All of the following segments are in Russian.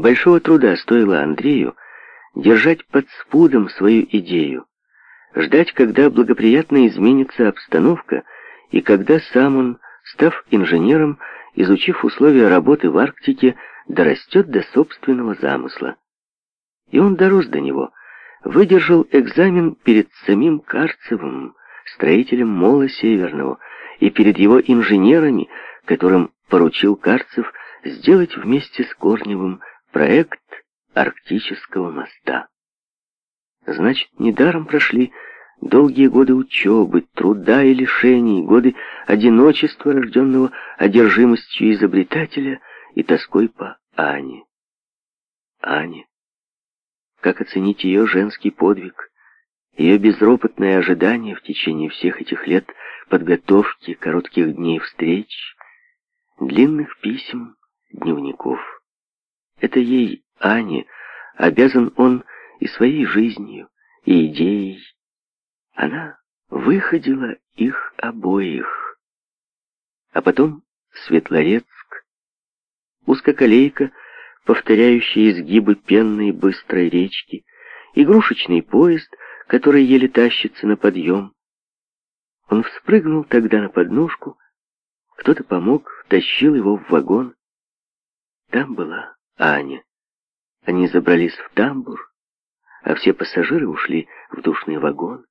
Большого труда стоило Андрею держать под спудом свою идею, ждать, когда благоприятно изменится обстановка и когда сам он, став инженером, изучив условия работы в Арктике, дорастет до собственного замысла. И он дорос до него, выдержал экзамен перед самим Карцевым, строителем Мола Северного, и перед его инженерами, которым поручил Карцев сделать вместе с Корневым проект Арктического моста. Значит, недаром прошли долгие годы учебы, труда и лишений, годы одиночества, рожденного одержимостью изобретателя и тоской по Ане. Ане. Как оценить ее женский подвиг, ее безропотное ожидание в течение всех этих лет подготовки, коротких дней встреч, длинных писем, дневников. Это ей, Ане, обязан он и своей жизнью, и идеей. Она выходила их обоих. А потом Светлорецк, узкоколейка, повторяющая изгибы пенной быстрой речки, игрушечный поезд, который еле тащится на подъем. Он вспрыгнул тогда на подножку, кто-то помог, тащил его в вагон. Там была Аня. Они забрались в тамбур, а все пассажиры ушли в душный вагон.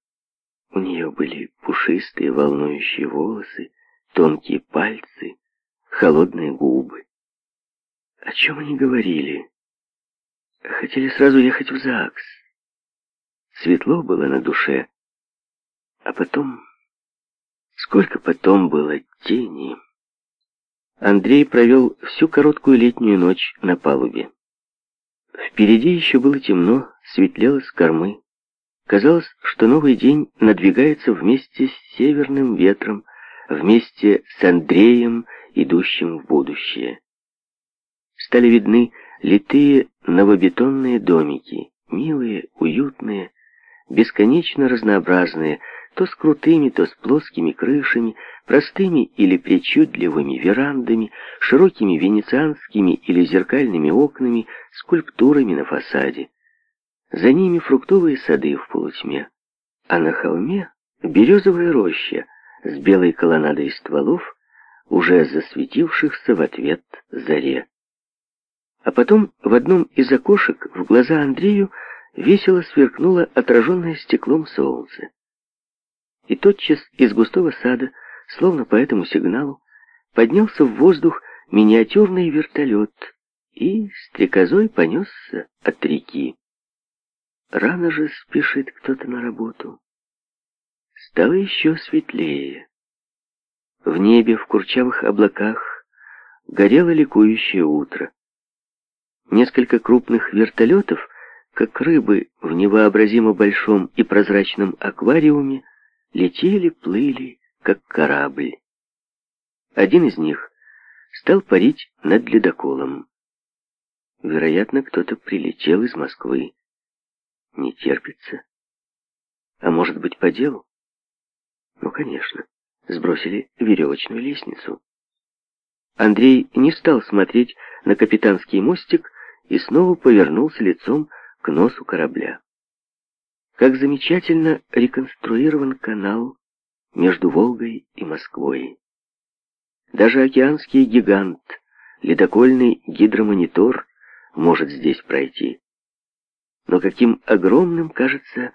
У нее были пушистые волнующие волосы, тонкие пальцы, холодные губы. О чем они говорили? Хотели сразу ехать в ЗАГС. Светло было на душе, а потом... Сколько потом было тени... Андрей провел всю короткую летнюю ночь на палубе. Впереди еще было темно, светлело с кормы. Казалось, что новый день надвигается вместе с северным ветром, вместе с Андреем, идущим в будущее. Стали видны литые новобетонные домики, милые, уютные, бесконечно разнообразные, то с крутыми, то с плоскими крышами, простыми или причудливыми верандами, широкими венецианскими или зеркальными окнами, скульптурами на фасаде. За ними фруктовые сады в полутьме, а на холме березовая роща с белой колоннадой стволов, уже засветившихся в ответ заре. А потом в одном из окошек в глаза Андрею весело сверкнуло отраженное стеклом солнце и тотчас из густого сада, словно по этому сигналу, поднялся в воздух миниатюрный вертолет и стрекозой понесся от реки. Рано же спешит кто-то на работу. Стало еще светлее. В небе, в курчавых облаках, горело ликующее утро. Несколько крупных вертолетов, как рыбы в невообразимо большом и прозрачном аквариуме, летели, плыли, как корабль. Один из них стал парить над ледоколом. Вероятно, кто-то прилетел из Москвы. Не терпится. А может быть, по делу? Ну, конечно. Сбросили веревочную лестницу. Андрей не стал смотреть на капитанский мостик и снова повернулся лицом к носу корабля как замечательно реконструирован канал между Волгой и Москвой. Даже океанский гигант, ледокольный гидромонитор, может здесь пройти. Но каким огромным кажется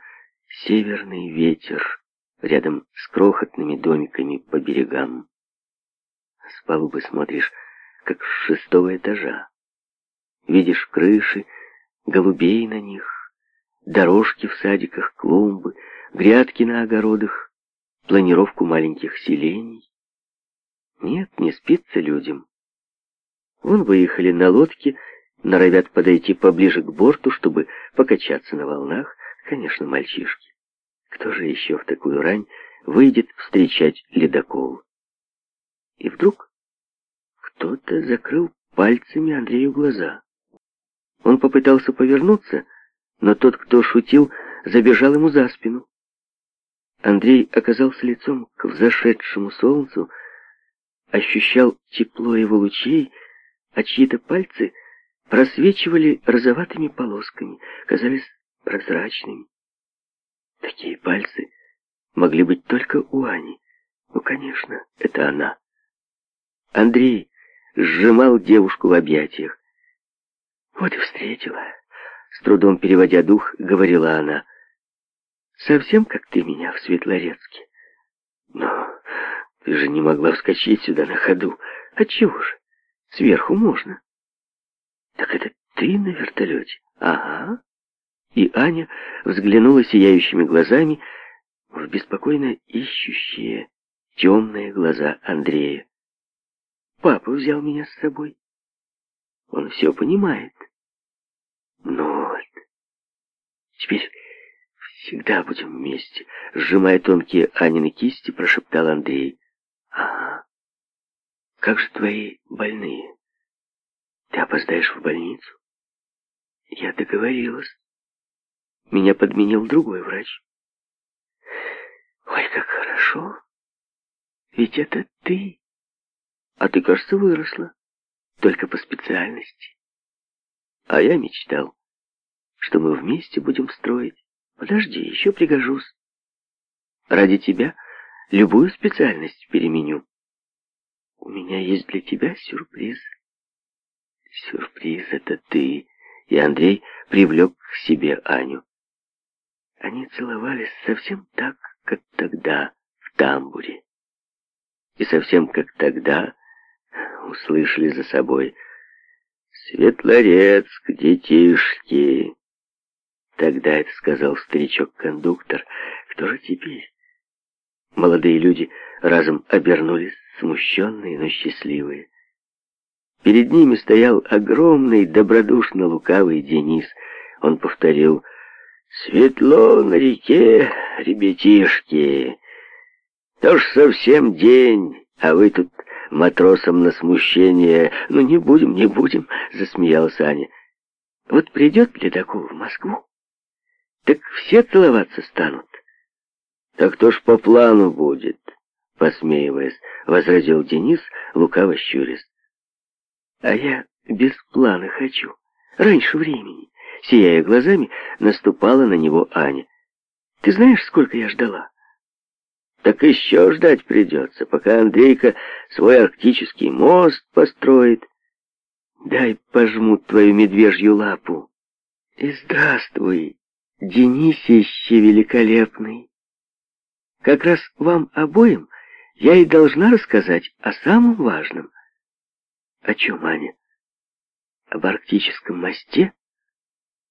северный ветер рядом с крохотными домиками по берегам. С палубы смотришь, как с шестого этажа. Видишь крыши, голубей на них, дорожки в садиках, клумбы, грядки на огородах, планировку маленьких селений. Нет, не спится людям. Вон выехали на лодке, норовят подойти поближе к борту, чтобы покачаться на волнах. Конечно, мальчишки. Кто же еще в такую рань выйдет встречать ледокол? И вдруг кто-то закрыл пальцами Андрею глаза. Он попытался повернуться, но тот, кто шутил, забежал ему за спину. Андрей оказался лицом к взошедшему солнцу, ощущал тепло его лучей, а чьи-то пальцы просвечивали розоватыми полосками, казались прозрачными. Такие пальцы могли быть только у Ани. Ну, конечно, это она. Андрей сжимал девушку в объятиях. Вот и встретила. С трудом переводя дух, говорила она. «Совсем как ты меня в Светлорецке. Но ты же не могла вскочить сюда на ходу. Отчего же? Сверху можно». «Так это ты на вертолете?» «Ага». И Аня взглянула сияющими глазами в беспокойно ищущие темные глаза Андрея. «Папа взял меня с собой. Он все понимает». Теперь всегда будем вместе», — сжимая тонкие Анины кисти, прошептал Андрей. «Ага. Как же твои больные? Ты опоздаешь в больницу?» «Я договорилась. Меня подменил другой врач». «Ой, как хорошо. Ведь это ты. А ты, кажется, выросла. Только по специальности. А я мечтал» что мы вместе будем строить. Подожди, еще пригожусь. Ради тебя любую специальность переменю. У меня есть для тебя сюрприз. Сюрприз — это ты. И Андрей привлек к себе Аню. Они целовались совсем так, как тогда в тамбуре. И совсем как тогда услышали за собой «Светлорецк, детишки!» Тогда это сказал старичок-кондуктор. Кто же теперь? Молодые люди разом обернулись, смущенные, но счастливые. Перед ними стоял огромный, добродушно лукавый Денис. Он повторил «Светло на реке, ребятишки! То ж совсем день, а вы тут матросом на смущение. Ну не будем, не будем!» — Засмеялся Аня. «Вот придет ледокол в Москву, так все целоваться станут. Так то ж по плану будет, посмеиваясь, возразил Денис, лукаво щурясь. А я без плана хочу, раньше времени. Сияя глазами, наступала на него Аня. Ты знаешь, сколько я ждала? Так еще ждать придется, пока Андрейка свой арктический мост построит. Дай пожмут твою медвежью лапу. И здравствуй. Денисище великолепный. Как раз вам обоим я и должна рассказать о самом важном. О чем, Аня? Об арктическом мосте?